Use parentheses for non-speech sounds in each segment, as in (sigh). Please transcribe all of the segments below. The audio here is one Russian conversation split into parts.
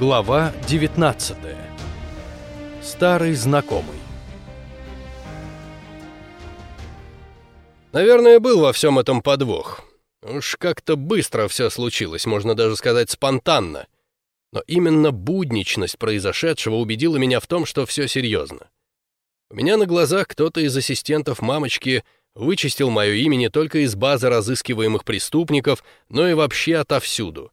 Глава 19. Старый знакомый. Наверное, был во всем этом подвох. Уж как-то быстро все случилось, можно даже сказать спонтанно. Но именно будничность произошедшего убедила меня в том, что все серьезно. У меня на глазах кто-то из ассистентов мамочки вычистил мое имя не только из базы разыскиваемых преступников, но и вообще отовсюду.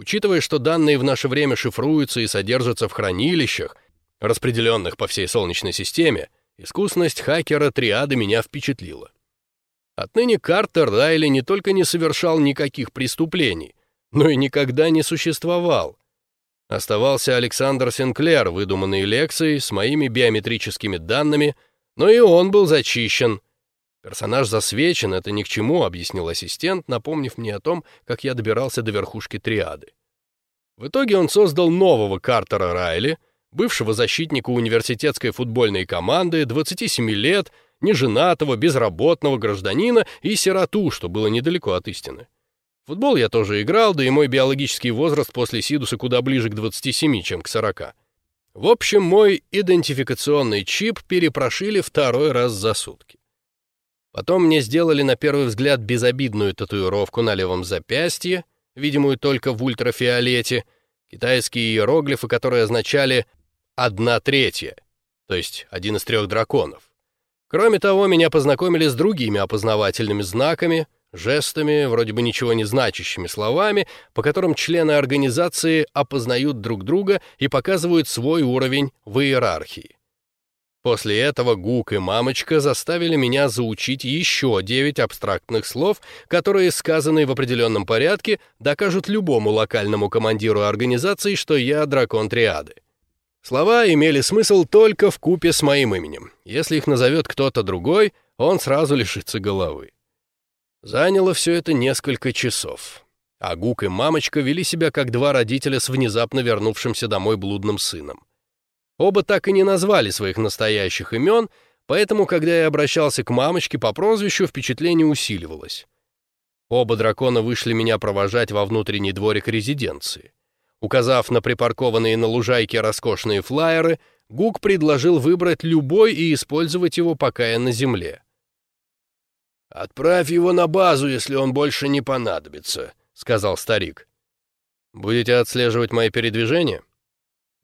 Учитывая, что данные в наше время шифруются и содержатся в хранилищах, распределенных по всей Солнечной системе, искусность хакера триады меня впечатлила. Отныне Картер Райли не только не совершал никаких преступлений, но и никогда не существовал. Оставался Александр Синклер, выдуманный Лексой, с моими биометрическими данными, но и он был зачищен — «Персонаж засвечен, это ни к чему», — объяснил ассистент, напомнив мне о том, как я добирался до верхушки триады. В итоге он создал нового Картера Райли, бывшего защитника университетской футбольной команды, 27 лет, неженатого, безработного гражданина и сироту, что было недалеко от истины. Футбол я тоже играл, да и мой биологический возраст после Сидуса куда ближе к 27, чем к 40. В общем, мой идентификационный чип перепрошили второй раз за сутки. Потом мне сделали на первый взгляд безобидную татуировку на левом запястье, видимую только в ультрафиолете, китайские иероглифы, которые означали «одна третья», то есть один из трех драконов. Кроме того, меня познакомили с другими опознавательными знаками, жестами, вроде бы ничего не значащими словами, по которым члены организации опознают друг друга и показывают свой уровень в иерархии. После этого Гук и Мамочка заставили меня заучить еще девять абстрактных слов, которые, сказанные в определенном порядке, докажут любому локальному командиру организации, что я дракон Триады. Слова имели смысл только в купе с моим именем. Если их назовет кто-то другой, он сразу лишится головы. Заняло все это несколько часов. А Гук и Мамочка вели себя как два родителя с внезапно вернувшимся домой блудным сыном. Оба так и не назвали своих настоящих имен, поэтому, когда я обращался к мамочке по прозвищу, впечатление усиливалось. Оба дракона вышли меня провожать во внутренний дворик резиденции. Указав на припаркованные на лужайке роскошные флаеры, Гук предложил выбрать любой и использовать его, пока я на земле. «Отправь его на базу, если он больше не понадобится», — сказал старик. «Будете отслеживать мои передвижения?»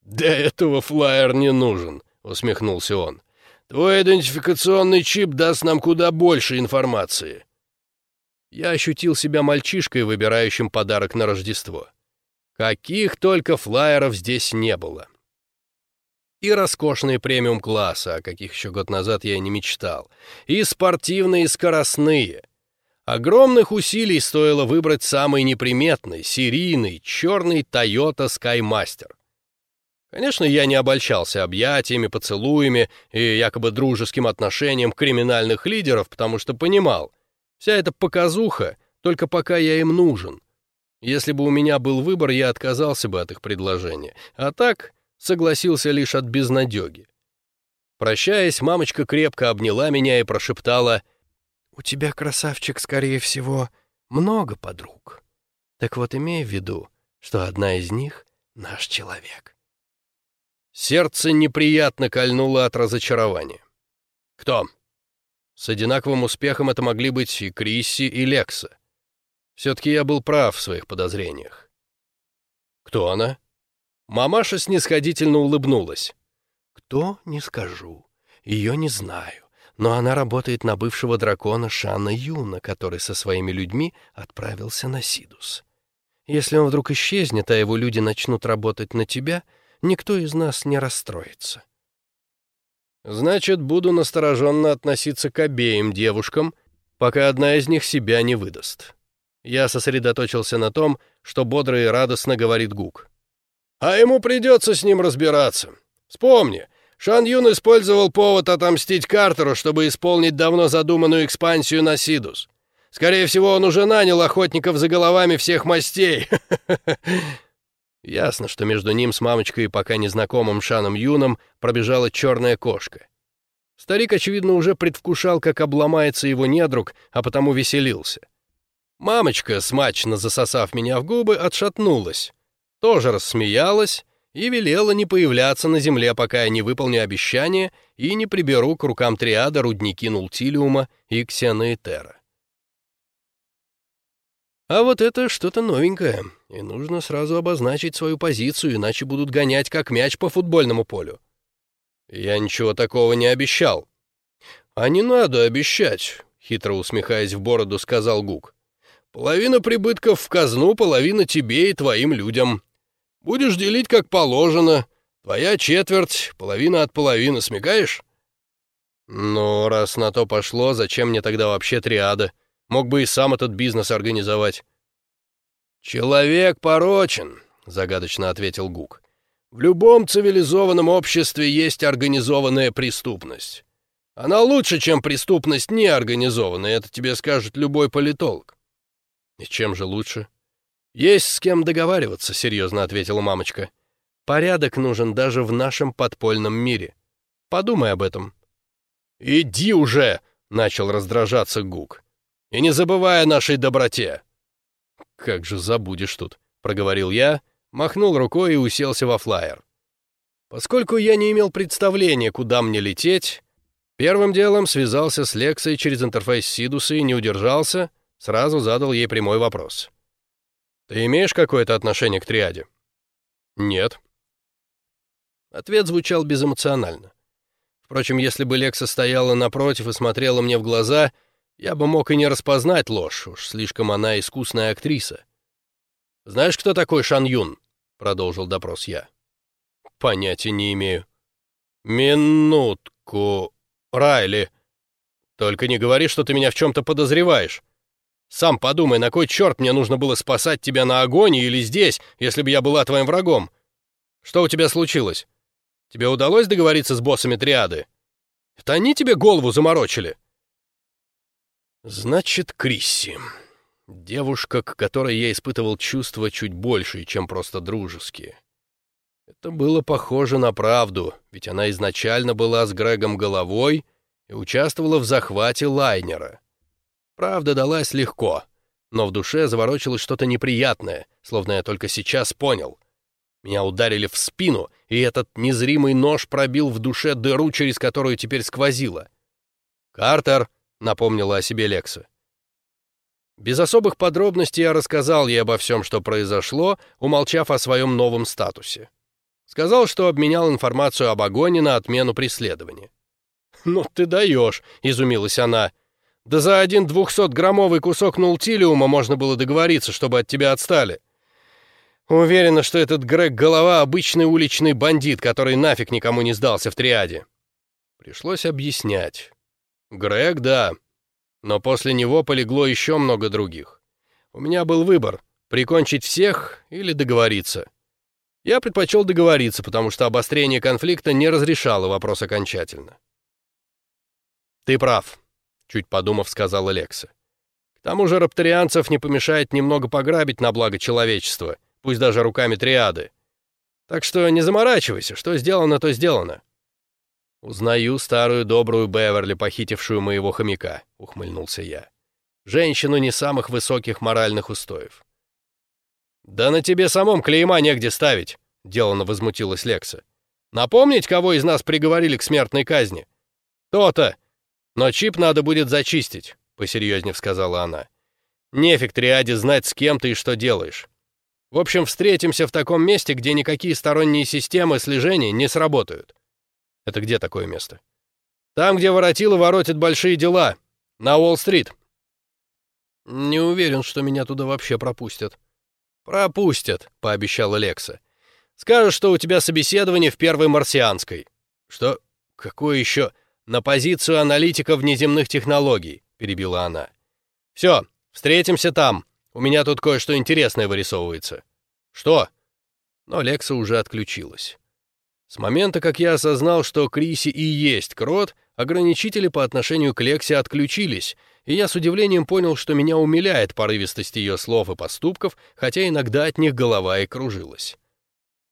«Для этого флаер не нужен», — усмехнулся он. «Твой идентификационный чип даст нам куда больше информации». Я ощутил себя мальчишкой, выбирающим подарок на Рождество. Каких только флаеров здесь не было. И роскошные премиум-класса, о каких еще год назад я не мечтал, и спортивные, и скоростные. Огромных усилий стоило выбрать самый неприметный, серийный, черный Toyota Skymaster. Конечно, я не обольщался объятиями, поцелуями и якобы дружеским отношением криминальных лидеров, потому что понимал, вся эта показуха только пока я им нужен. Если бы у меня был выбор, я отказался бы от их предложения, а так согласился лишь от безнадеги. Прощаясь, мамочка крепко обняла меня и прошептала, «У тебя, красавчик, скорее всего, много подруг. Так вот имей в виду, что одна из них — наш человек». Сердце неприятно кольнуло от разочарования. Кто? С одинаковым успехом это могли быть и Крисси, и Лекса. Все-таки я был прав в своих подозрениях. Кто она? Мамаша снисходительно улыбнулась. Кто, не скажу. Ее не знаю. Но она работает на бывшего дракона Шана Юна, который со своими людьми отправился на Сидус. Если он вдруг исчезнет, а его люди начнут работать на тебя — никто из нас не расстроится. Значит, буду настороженно относиться к обеим девушкам, пока одна из них себя не выдаст. Я сосредоточился на том, что бодро и радостно говорит Гук. А ему придется с ним разбираться. Вспомни, Шан Юн использовал повод отомстить Картеру, чтобы исполнить давно задуманную экспансию на Сидус. Скорее всего, он уже нанял охотников за головами всех мастей. (laughs) Ясно, что между ним с мамочкой и пока незнакомым Шаном Юном пробежала черная кошка. Старик, очевидно, уже предвкушал, как обломается его недруг, а потому веселился. Мамочка, смачно засосав меня в губы, отшатнулась. тоже рассмеялась и велела не появляться на земле, пока я не выполню обещание и не приберу к рукам триада рудники Нултилиума и Ксеноэтера. А вот это что-то новенькое, и нужно сразу обозначить свою позицию, иначе будут гонять как мяч по футбольному полю. Я ничего такого не обещал. А не надо обещать, хитро усмехаясь в бороду, сказал Гук. Половина прибытков в казну, половина тебе и твоим людям. Будешь делить как положено. Твоя четверть, половина от половины, смекаешь? Ну, раз на то пошло, зачем мне тогда вообще триада? Мог бы и сам этот бизнес организовать. Человек порочен, загадочно ответил Гук. В любом цивилизованном обществе есть организованная преступность. Она лучше, чем преступность неорганизованная, это тебе скажет любой политолог. И чем же лучше? «Есть с кем договариваться», — серьезно ответила мамочка. «Порядок нужен даже в нашем подпольном мире. Подумай об этом». «Иди уже!» — начал раздражаться Гук. «И не забывай о нашей доброте!» «Как же забудешь тут», — проговорил я, махнул рукой и уселся во флайер. Поскольку я не имел представления, куда мне лететь, первым делом связался с Лексой через интерфейс Сидуса и не удержался, сразу задал ей прямой вопрос. Ты имеешь какое-то отношение к триаде? Нет. Ответ звучал безэмоционально. Впрочем, если бы Лекса стояла напротив и смотрела мне в глаза, я бы мог и не распознать ложь, уж слишком она искусная актриса. «Знаешь, кто такой Шан Юн?» — продолжил допрос я. «Понятия не имею». «Минутку, Райли. Только не говори, что ты меня в чем-то подозреваешь. Сам подумай, на кой черт мне нужно было спасать тебя на огоне или здесь, если бы я была твоим врагом? Что у тебя случилось? Тебе удалось договориться с боссами триады? Это они тебе голову заморочили?» «Значит, Крисси. Девушка, к которой я испытывал чувства чуть больше, чем просто дружеские. Это было похоже на правду, ведь она изначально была с Грегом головой и участвовала в захвате лайнера. Правда далась легко, но в душе заворочилось что-то неприятное, словно я только сейчас понял. Меня ударили в спину, и этот незримый нож пробил в душе дыру, через которую теперь сквозило. «Картер», — напомнила о себе Лекса. Без особых подробностей я рассказал ей обо всем, что произошло, умолчав о своем новом статусе. Сказал, что обменял информацию об огоне на отмену преследования. «Ну ты даешь», — изумилась она, — да за один двухсотграммовый кусок нултилиума можно было договориться, чтобы от тебя отстали. Уверена, что этот Грег Голова — обычный уличный бандит, который нафиг никому не сдался в триаде. Пришлось объяснять. Грег, да. Но после него полегло еще много других. У меня был выбор — прикончить всех или договориться. Я предпочел договориться, потому что обострение конфликта не разрешало вопрос окончательно. Ты прав. Чуть подумав, сказала Лекса. К тому же рапторианцев не помешает немного пограбить на благо человечества, пусть даже руками триады. Так что не заморачивайся, что сделано, то сделано. Узнаю старую добрую Беверли, похитившую моего хомяка, ухмыльнулся я. Женщину не самых высоких моральных устоев. Да на тебе самом клейма негде ставить, делано возмутилась Лекса. Напомнить, кого из нас приговорили к смертной казни? То-то, но чип надо будет зачистить, посерьезнее сказала она. Нефиг триаде знать, с кем ты и что делаешь. В общем, встретимся в таком месте, где никакие сторонние системы слежения не сработают. Это где такое место? Там, где воротило воротит большие дела. На Уолл-стрит. Не уверен, что меня туда вообще пропустят. Пропустят, пообещала Лекса. Скажешь, что у тебя собеседование в первой марсианской. Что? Какое еще? на позицию аналитика внеземных технологий», — перебила она. «Все, встретимся там. У меня тут кое-что интересное вырисовывается». «Что?» Но Лекса уже отключилась. С момента, как я осознал, что Криси и есть крот, ограничители по отношению к Лексе отключились, и я с удивлением понял, что меня умиляет порывистость ее слов и поступков, хотя иногда от них голова и кружилась.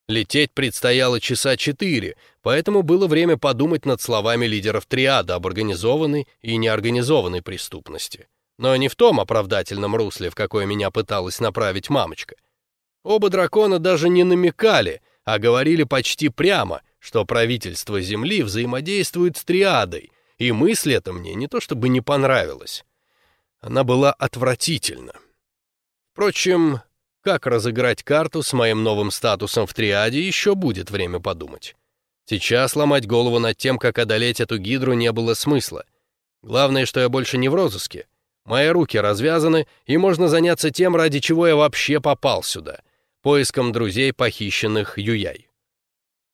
Лететь предстояло часа четыре, поэтому было время подумать над словами лидеров триада об организованной и неорганизованной преступности. Но не в том оправдательном русле, в какое меня пыталась направить мамочка. Оба дракона даже не намекали, а говорили почти прямо, что правительство Земли взаимодействует с триадой, и мысль эта мне не то чтобы не понравилась. Она была отвратительна. Впрочем, как разыграть карту с моим новым статусом в триаде, еще будет время подумать. Сейчас ломать голову над тем, как одолеть эту гидру, не было смысла. Главное, что я больше не в розыске. Мои руки развязаны, и можно заняться тем, ради чего я вообще попал сюда — поиском друзей, похищенных Юяй.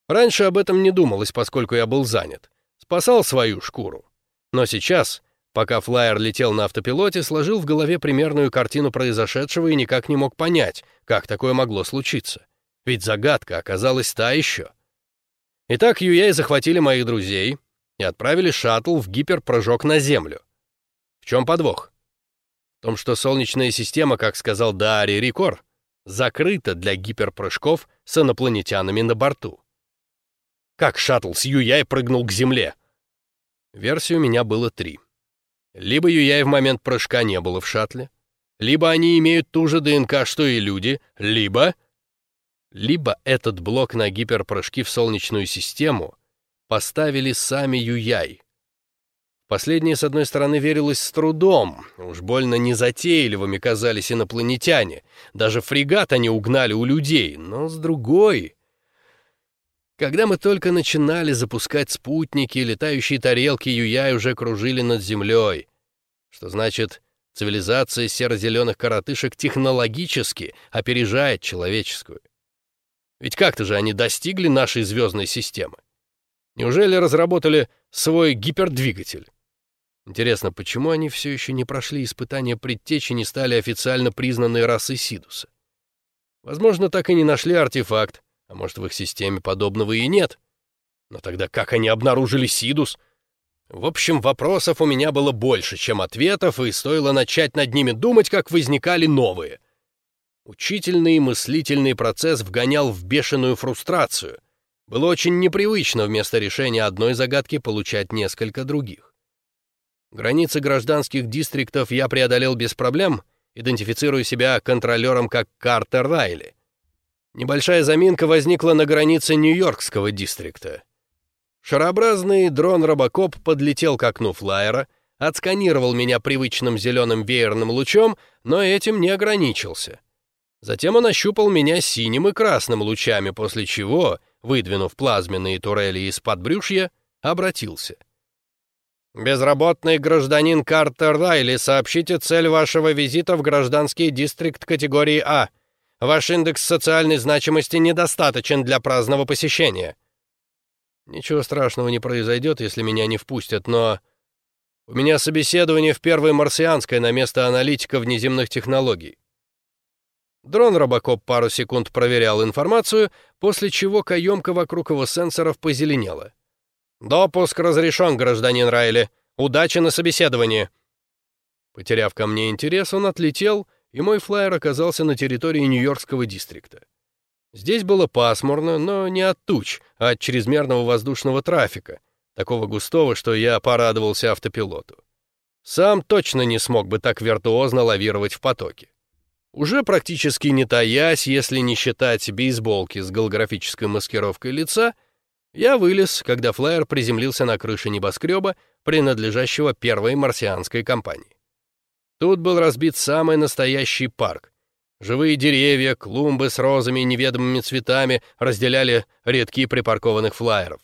Раньше об этом не думалось, поскольку я был занят. Спасал свою шкуру. Но сейчас, пока флайер летел на автопилоте, сложил в голове примерную картину произошедшего и никак не мог понять, как такое могло случиться. Ведь загадка оказалась та еще. Итак, Юяй захватили моих друзей и отправили шаттл в гиперпрыжок на Землю. В чем подвох? В том, что Солнечная система, как сказал Даари Рикор, закрыта для гиперпрыжков с инопланетянами на борту. Как шаттл с Юяй прыгнул к Земле? Версий у меня было три. Либо Юяй в момент прыжка не было в шаттле, либо они имеют ту же ДНК, что и люди, либо... Либо этот блок на гиперпрыжки в Солнечную систему поставили сами Юяй. Последнее, с одной стороны, верилось с трудом. Уж больно незатейливыми казались инопланетяне. Даже фрегат они угнали у людей. Но с другой... Когда мы только начинали запускать спутники, летающие тарелки Юяй уже кружили над землей. Что значит, цивилизация серо-зеленых коротышек технологически опережает человеческую. Ведь как-то же они достигли нашей звездной системы. Неужели разработали свой гипердвигатель? Интересно, почему они все еще не прошли испытания предтечи и не стали официально признанной расой Сидуса? Возможно, так и не нашли артефакт, а может, в их системе подобного и нет. Но тогда как они обнаружили Сидус? В общем, вопросов у меня было больше, чем ответов, и стоило начать над ними думать, как возникали новые. Учительный и мыслительный процесс вгонял в бешеную фрустрацию. Было очень непривычно вместо решения одной загадки получать несколько других. Границы гражданских дистриктов я преодолел без проблем, идентифицируя себя контролером как Картер Райли — Небольшая заминка возникла на границе Нью-Йоркского дистрикта. Шарообразный дрон Робокоп подлетел к окну флайера, отсканировал меня привычным зеленым веерным лучом, но этим не ограничился. Затем он ощупал меня синим и красным лучами, после чего, выдвинув плазменные турели из-под брюшья, обратился. «Безработный гражданин Картер Райли, сообщите цель вашего визита в гражданский дистрикт категории А», Ваш индекс социальной значимости недостаточен для праздного посещения. Ничего страшного не произойдет, если меня не впустят, но... У меня собеседование в первой марсианской на место аналитика внеземных технологий. Дрон Робокоп пару секунд проверял информацию, после чего каемка вокруг его сенсоров позеленела. «Допуск разрешен, гражданин Райли. Удачи на собеседовании!» Потеряв ко мне интерес, он отлетел и мой флайер оказался на территории Нью-Йоркского дистрикта. Здесь было пасмурно, но не от туч, а от чрезмерного воздушного трафика, такого густого, что я порадовался автопилоту. Сам точно не смог бы так виртуозно лавировать в потоке. Уже практически не таясь, если не считать бейсболки с голографической маскировкой лица, я вылез, когда флайер приземлился на крыше небоскреба, принадлежащего первой марсианской компании. Тут был разбит самый настоящий парк. Живые деревья, клумбы с розами и неведомыми цветами разделяли редки припаркованных флайеров.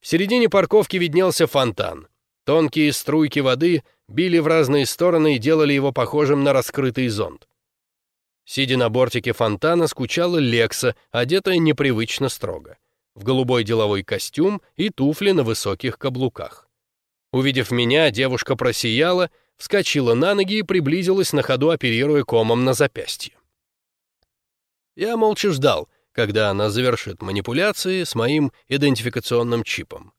В середине парковки виднелся фонтан. Тонкие струйки воды били в разные стороны и делали его похожим на раскрытый зонт. Сидя на бортике фонтана, скучала Лекса, одетая непривычно строго, в голубой деловой костюм и туфли на высоких каблуках. Увидев меня, девушка просияла — вскочила на ноги и приблизилась на ходу, оперируя комом на запястье. Я молча ждал, когда она завершит манипуляции с моим идентификационным чипом.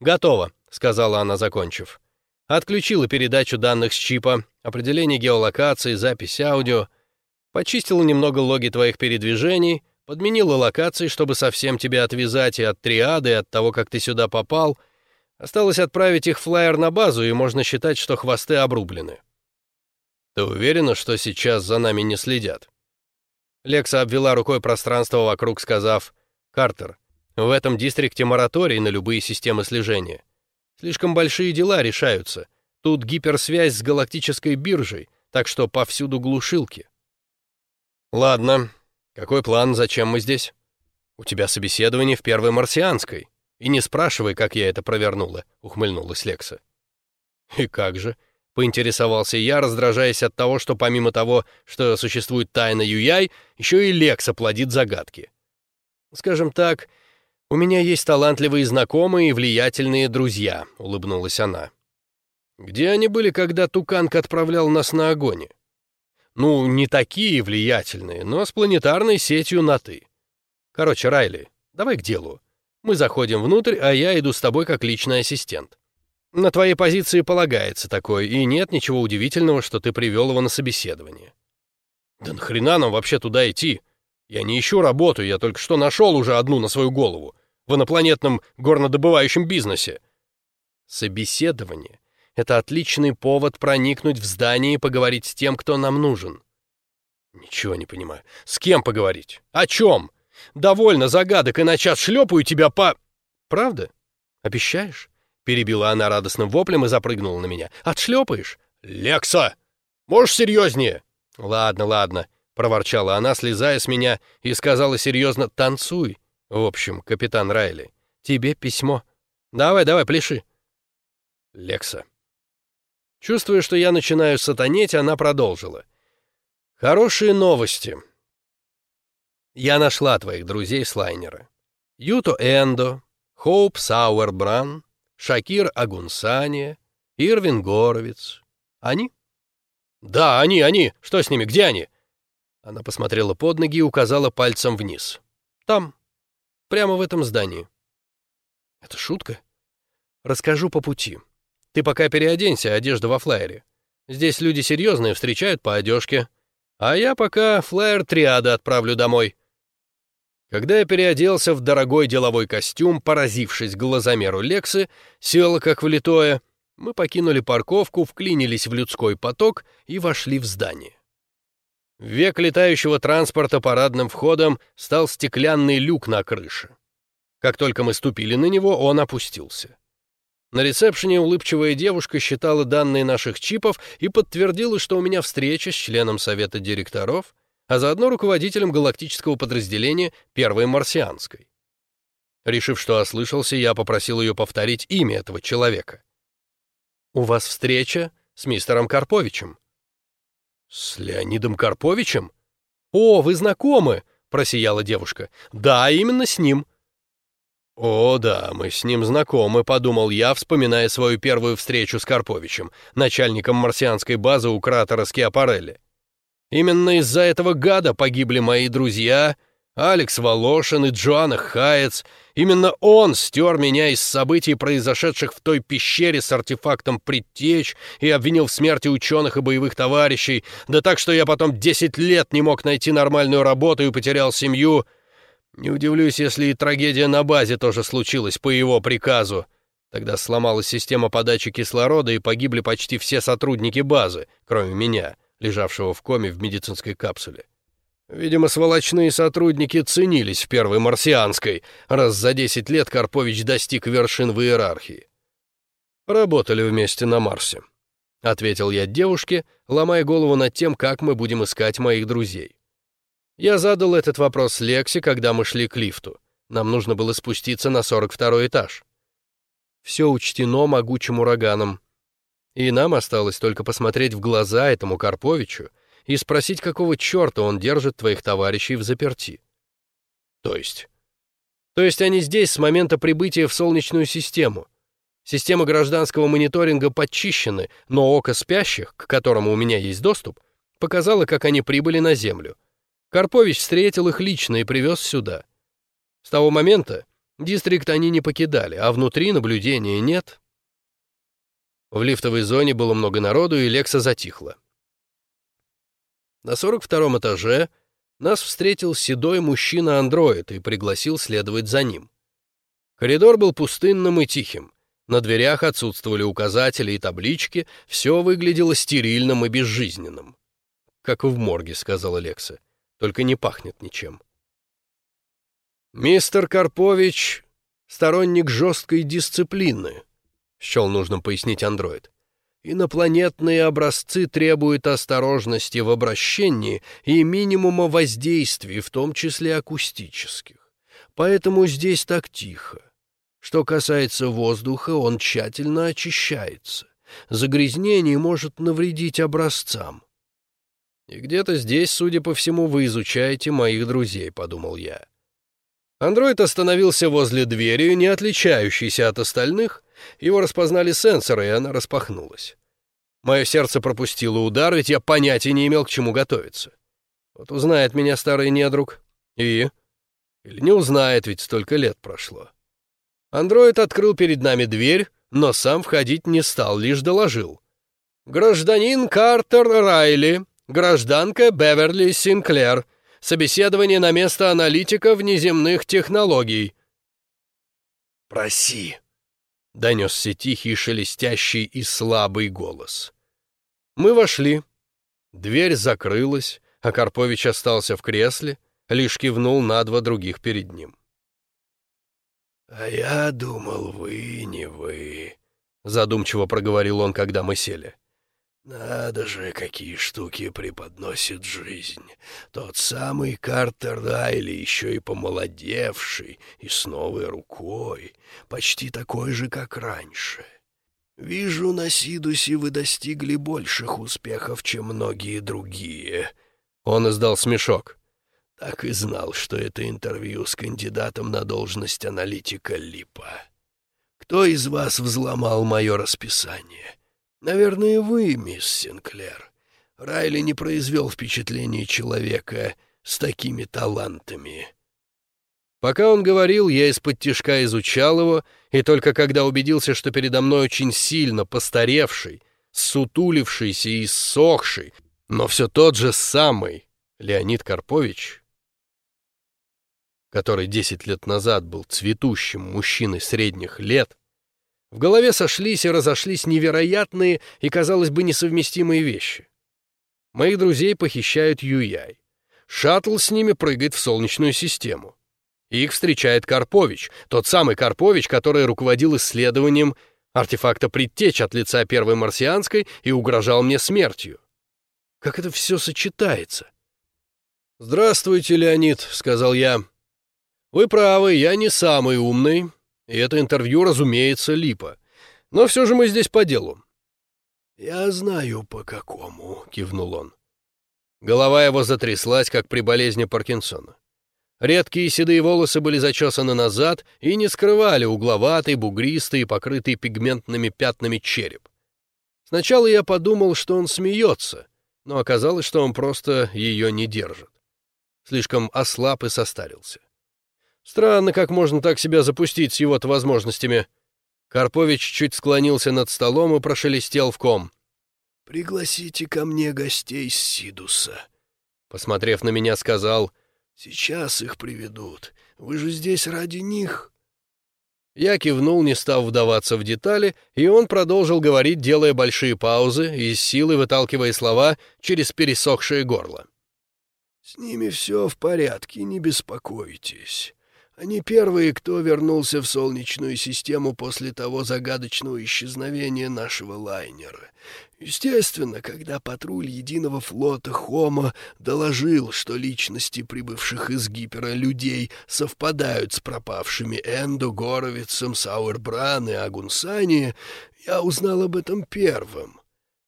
«Готово», — сказала она, закончив. Отключила передачу данных с чипа, определение геолокации, запись аудио, почистила немного логи твоих передвижений, подменила локации, чтобы совсем тебя отвязать и от триады, и от того, как ты сюда попал — Осталось отправить их флайер на базу, и можно считать, что хвосты обрублены. Ты уверена, что сейчас за нами не следят? Лекса обвела рукой пространство вокруг, сказав, «Картер, в этом дистрикте мораторий на любые системы слежения. Слишком большие дела решаются. Тут гиперсвязь с галактической биржей, так что повсюду глушилки». «Ладно. Какой план, зачем мы здесь?» «У тебя собеседование в первой марсианской. И не спрашивай, как я это провернула», — ухмыльнулась Лекса. «И как же?» — поинтересовался я, раздражаясь от того, что помимо того, что существует тайна Юяй, еще и Лекса плодит загадки. «Скажем так, у меня есть талантливые знакомые и влиятельные друзья», — улыбнулась она. «Где они были, когда Туканка отправлял нас на огонь?» «Ну, не такие влиятельные, но с планетарной сетью на «ты». Короче, Райли, давай к делу. Мы заходим внутрь, а я иду с тобой как личный ассистент. На твоей позиции полагается такой, и нет ничего удивительного, что ты привел его на собеседование. Да нахрена нам вообще туда идти? Я не ищу работу, я только что нашел уже одну на свою голову. В инопланетном горнодобывающем бизнесе. Собеседование — это отличный повод проникнуть в здание и поговорить с тем, кто нам нужен. Ничего не понимаю. С кем поговорить? О чем? Довольно загадок, иначе отшлепаю тебя по... Правда? Обещаешь? Перебила она радостным воплем и запрыгнула на меня. Отшлепаешь? Лекса! Можешь серьезнее? Ладно, ладно, проворчала она, слезая с меня, и сказала серьезно «танцуй». В общем, капитан Райли, тебе письмо. Давай, давай, пляши. Лекса. Чувствуя, что я начинаю сатанеть, она продолжила. Хорошие новости. Я нашла твоих друзей с лайнера. Юто Эндо, Хоуп Сауэрбран, Шакир Агунсания, Ирвин Горовиц. Они? Да, они, они. Что с ними? Где они? Она посмотрела под ноги и указала пальцем вниз. Там. Прямо в этом здании. Это шутка? Расскажу по пути. Ты пока переоденься, одежда во флайере. Здесь люди серьезные, встречают по одежке. А я пока флайер триада отправлю домой. Когда я переоделся в дорогой деловой костюм, поразившись глазомеру Лексы, сел как влитое, мы покинули парковку, вклинились в людской поток и вошли в здание. Век летающего транспорта парадным входом стал стеклянный люк на крыше. Как только мы ступили на него, он опустился. На ресепшене улыбчивая девушка считала данные наших чипов и подтвердила, что у меня встреча с членом совета директоров — а заодно руководителем галактического подразделения Первой Марсианской. Решив, что ослышался, я попросил ее повторить имя этого человека. «У вас встреча с мистером Карповичем». «С Леонидом Карповичем? О, вы знакомы!» — просияла девушка. «Да, именно с ним». «О, да, мы с ним знакомы», — подумал я, вспоминая свою первую встречу с Карповичем, начальником марсианской базы у кратера Скиапарелли. Именно из-за этого гада погибли мои друзья, Алекс Волошин и Джоанна Хаец. Именно он стер меня из событий, произошедших в той пещере с артефактом предтеч, и обвинил в смерти ученых и боевых товарищей, да так, что я потом 10 лет не мог найти нормальную работу и потерял семью. Не удивлюсь, если и трагедия на базе тоже случилась по его приказу. Тогда сломалась система подачи кислорода, и погибли почти все сотрудники базы, кроме меня лежавшего в коме в медицинской капсуле. Видимо, сволочные сотрудники ценились в первой марсианской, раз за 10 лет Карпович достиг вершин в иерархии. «Работали вместе на Марсе», — ответил я девушке, ломая голову над тем, как мы будем искать моих друзей. Я задал этот вопрос Лексе, когда мы шли к лифту. Нам нужно было спуститься на 42 этаж. Все учтено могучим ураганом, и нам осталось только посмотреть в глаза этому Карповичу и спросить, какого черта он держит твоих товарищей в заперти. То есть? То есть они здесь с момента прибытия в Солнечную систему. Системы гражданского мониторинга подчищены, но око спящих, к которому у меня есть доступ, показало, как они прибыли на Землю. Карпович встретил их лично и привез сюда. С того момента дистрикт они не покидали, а внутри наблюдения нет, в лифтовой зоне было много народу, и Лекса затихла. На 42-м этаже нас встретил седой мужчина-андроид и пригласил следовать за ним. Коридор был пустынным и тихим. На дверях отсутствовали указатели и таблички, все выглядело стерильным и безжизненным. «Как в морге», — сказала Лекса. Только не пахнет ничем. «Мистер Карпович — сторонник жесткой дисциплины», — счел нужно пояснить андроид. «Инопланетные образцы требуют осторожности в обращении и минимума воздействий, в том числе акустических. Поэтому здесь так тихо. Что касается воздуха, он тщательно очищается. Загрязнение может навредить образцам. «И где-то здесь, судя по всему, вы изучаете моих друзей», — подумал я. Андроид остановился возле двери, не отличающейся от остальных. Его распознали сенсоры, и она распахнулась. Мое сердце пропустило удар, ведь я понятия не имел, к чему готовиться. Вот узнает меня старый недруг. И? Или не узнает, ведь столько лет прошло. Андроид открыл перед нами дверь, но сам входить не стал, лишь доложил. «Гражданин Картер Райли, гражданка Беверли Синклер, собеседование на место аналитика внеземных технологий». «Проси», — донесся тихий, шелестящий и слабый голос. Мы вошли. Дверь закрылась, а Карпович остался в кресле, лишь кивнул на два других перед ним. «А я думал, вы не вы», — задумчиво проговорил он, когда мы сели. «Надо же, какие штуки преподносит жизнь. Тот самый Картер Райли, еще и помолодевший, и с новой рукой, почти такой же, как раньше. Вижу, на Сидусе вы достигли больших успехов, чем многие другие». Он издал смешок. Так и знал, что это интервью с кандидатом на должность аналитика Липа. Кто из вас взломал мое расписание? Наверное, вы, мисс Синклер. Райли не произвел впечатления человека с такими талантами. Пока он говорил, я из-под тишка изучал его, и только когда убедился, что передо мной очень сильно постаревший, сутулившийся и ссохший, но все тот же самый Леонид Карпович, который десять лет назад был цветущим мужчиной средних лет, в голове сошлись и разошлись невероятные и, казалось бы, несовместимые вещи. Моих друзей похищают Юяй. Шаттл с ними прыгает в Солнечную систему. Их встречает Карпович, тот самый Карпович, который руководил исследованием артефакта предтеч от лица первой марсианской и угрожал мне смертью. Как это все сочетается? «Здравствуйте, Леонид», — сказал я. Вы правы, я не самый умный, и это интервью, разумеется, липа. Но все же мы здесь по делу. «Я знаю, по какому», — кивнул он. Голова его затряслась, как при болезни Паркинсона. Редкие седые волосы были зачесаны назад и не скрывали угловатый, бугристый и покрытый пигментными пятнами череп. Сначала я подумал, что он смеется, но оказалось, что он просто ее не держит. Слишком ослаб и состарился. Странно, как можно так себя запустить с его-то возможностями. Карпович чуть склонился над столом и прошелестел в ком. «Пригласите ко мне гостей с Сидуса». Посмотрев на меня, сказал, «Сейчас их приведут. Вы же здесь ради них». Я кивнул, не став вдаваться в детали, и он продолжил говорить, делая большие паузы и с силой выталкивая слова через пересохшее горло. «С ними все в порядке, не беспокойтесь. Они первые, кто вернулся в Солнечную систему после того загадочного исчезновения нашего лайнера. Естественно, когда патруль единого флота Хома доложил, что личности прибывших из Гипера людей совпадают с пропавшими Эндо, Горовицем, Сауэрбран и Агунсани, я узнал об этом первым.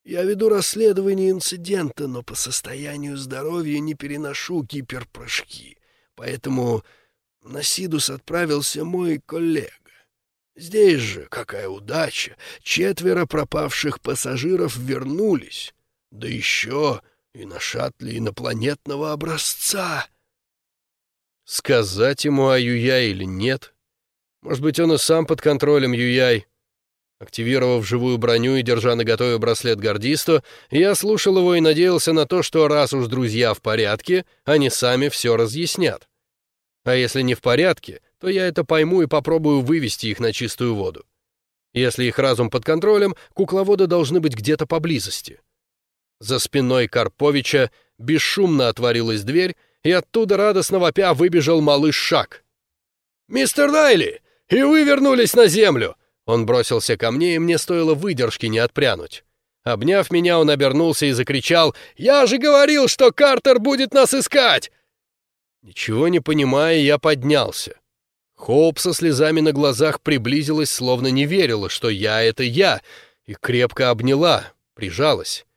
Я веду расследование инцидента, но по состоянию здоровья не переношу гиперпрыжки, поэтому на Сидус отправился мой коллега. Здесь же, какая удача, четверо пропавших пассажиров вернулись. Да еще и на шаттле инопланетного образца. Сказать ему о Юяй или нет? Может быть, он и сам под контролем Юяй. Активировав живую броню и держа наготове браслет гордиста, я слушал его и надеялся на то, что раз уж друзья в порядке, они сами все разъяснят. А если не в порядке, то я это пойму и попробую вывести их на чистую воду. Если их разум под контролем, кукловоды должны быть где-то поблизости. За спиной Карповича бесшумно отворилась дверь, и оттуда радостно вопя выбежал малыш Шак. «Мистер Дайли, и вы вернулись на землю!» Он бросился ко мне, и мне стоило выдержки не отпрянуть. Обняв меня, он обернулся и закричал «Я же говорил, что Картер будет нас искать!» Ничего не понимая, я поднялся. Хоуп со слезами на глазах приблизилась, словно не верила, что я — это я, и крепко обняла, прижалась.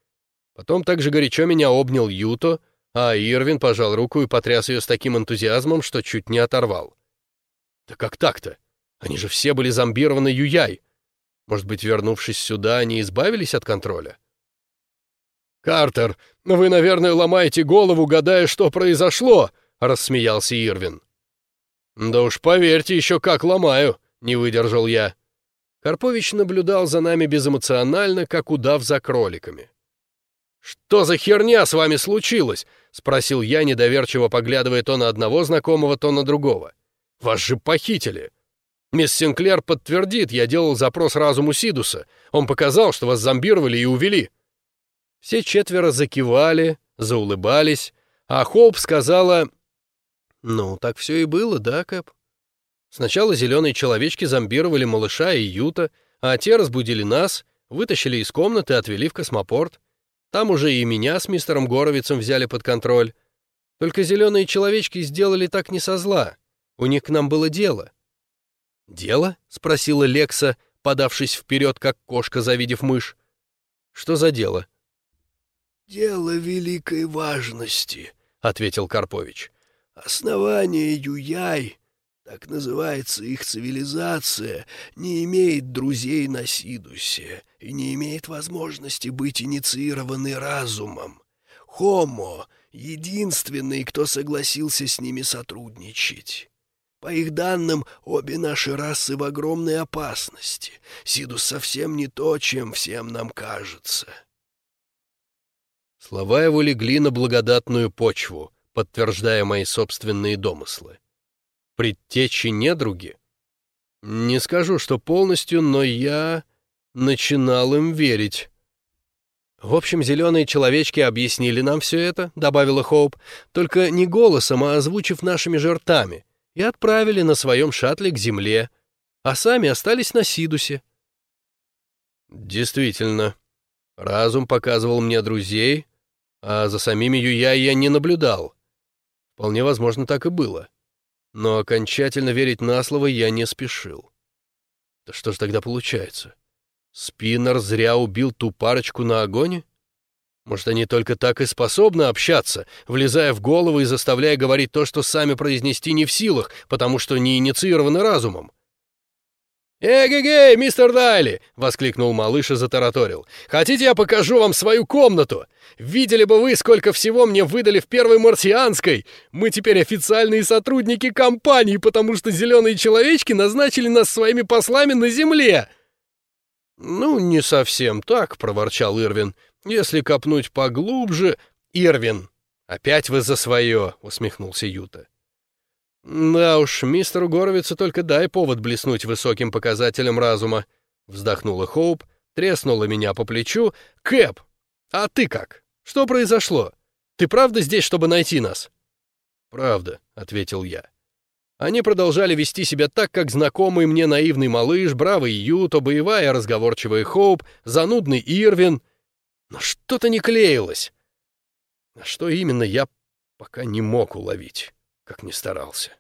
Потом также горячо меня обнял Юто, а Ирвин пожал руку и потряс ее с таким энтузиазмом, что чуть не оторвал. «Да как так-то? Они же все были зомбированы Юяй. Может быть, вернувшись сюда, они избавились от контроля?» «Картер, вы, наверное, ломаете голову, гадая, что произошло», — рассмеялся Ирвин. «Да уж поверьте, еще как ломаю», — не выдержал я. Карпович наблюдал за нами безэмоционально, как удав за кроликами. «Что за херня с вами случилось?» — спросил я, недоверчиво поглядывая то на одного знакомого, то на другого. «Вас же похитили!» Мисс Синклер подтвердит, я делал запрос разуму Сидуса. Он показал, что вас зомбировали и увели. Все четверо закивали, заулыбались, а Хоуп сказала... Ну, так все и было, да, Кэп? Сначала зеленые человечки зомбировали малыша и Юта, а те разбудили нас, вытащили из комнаты отвели в космопорт. Там уже и меня с мистером Горовицем взяли под контроль. Только зеленые человечки сделали так не со зла. У них к нам было дело. «Дело?» — спросила Лекса, подавшись вперед, как кошка, завидев мышь. «Что за дело?» «Дело великой важности», — ответил Карпович. «Основание Юяй, так называется их цивилизация, не имеет друзей на Сидусе и не имеет возможности быть инициированной разумом. Хомо — единственный, кто согласился с ними сотрудничать. По их данным, обе наши расы в огромной опасности. Сидус совсем не то, чем всем нам кажется. Слова его легли на благодатную почву, подтверждая мои собственные домыслы. Предтечи недруги? Не скажу, что полностью, но я начинал им верить. «В общем, зеленые человечки объяснили нам все это», — добавила Хоуп, «только не голосом, а озвучив нашими жертами, и отправили на своем шаттле к Земле, а сами остались на Сидусе». «Действительно, разум показывал мне друзей, а за самими Юя я не наблюдал. Вполне возможно, так и было. Но окончательно верить на слово я не спешил. Да что же тогда получается?» Спиннер зря убил ту парочку на огоне? Может, они только так и способны общаться, влезая в голову и заставляя говорить то, что сами произнести не в силах, потому что не инициированы разумом? «Эгегей, мистер Дайли!» — воскликнул малыш и затараторил. «Хотите, я покажу вам свою комнату? Видели бы вы, сколько всего мне выдали в первой марсианской! Мы теперь официальные сотрудники компании, потому что зеленые человечки назначили нас своими послами на Земле!» «Ну, не совсем так», — проворчал Ирвин. «Если копнуть поглубже...» «Ирвин, опять вы за свое», — усмехнулся Юта. «Да уж, мистеру Горовицу только дай повод блеснуть высоким показателем разума», — вздохнула Хоуп, треснула меня по плечу. «Кэп, а ты как? Что произошло? Ты правда здесь, чтобы найти нас?» «Правда», — ответил я. Они продолжали вести себя так, как знакомый мне наивный малыш, бравый Юто, боевая разговорчивая Хоуп, занудный Ирвин. Но что-то не клеилось. А что именно, я пока не мог уловить, как ни старался.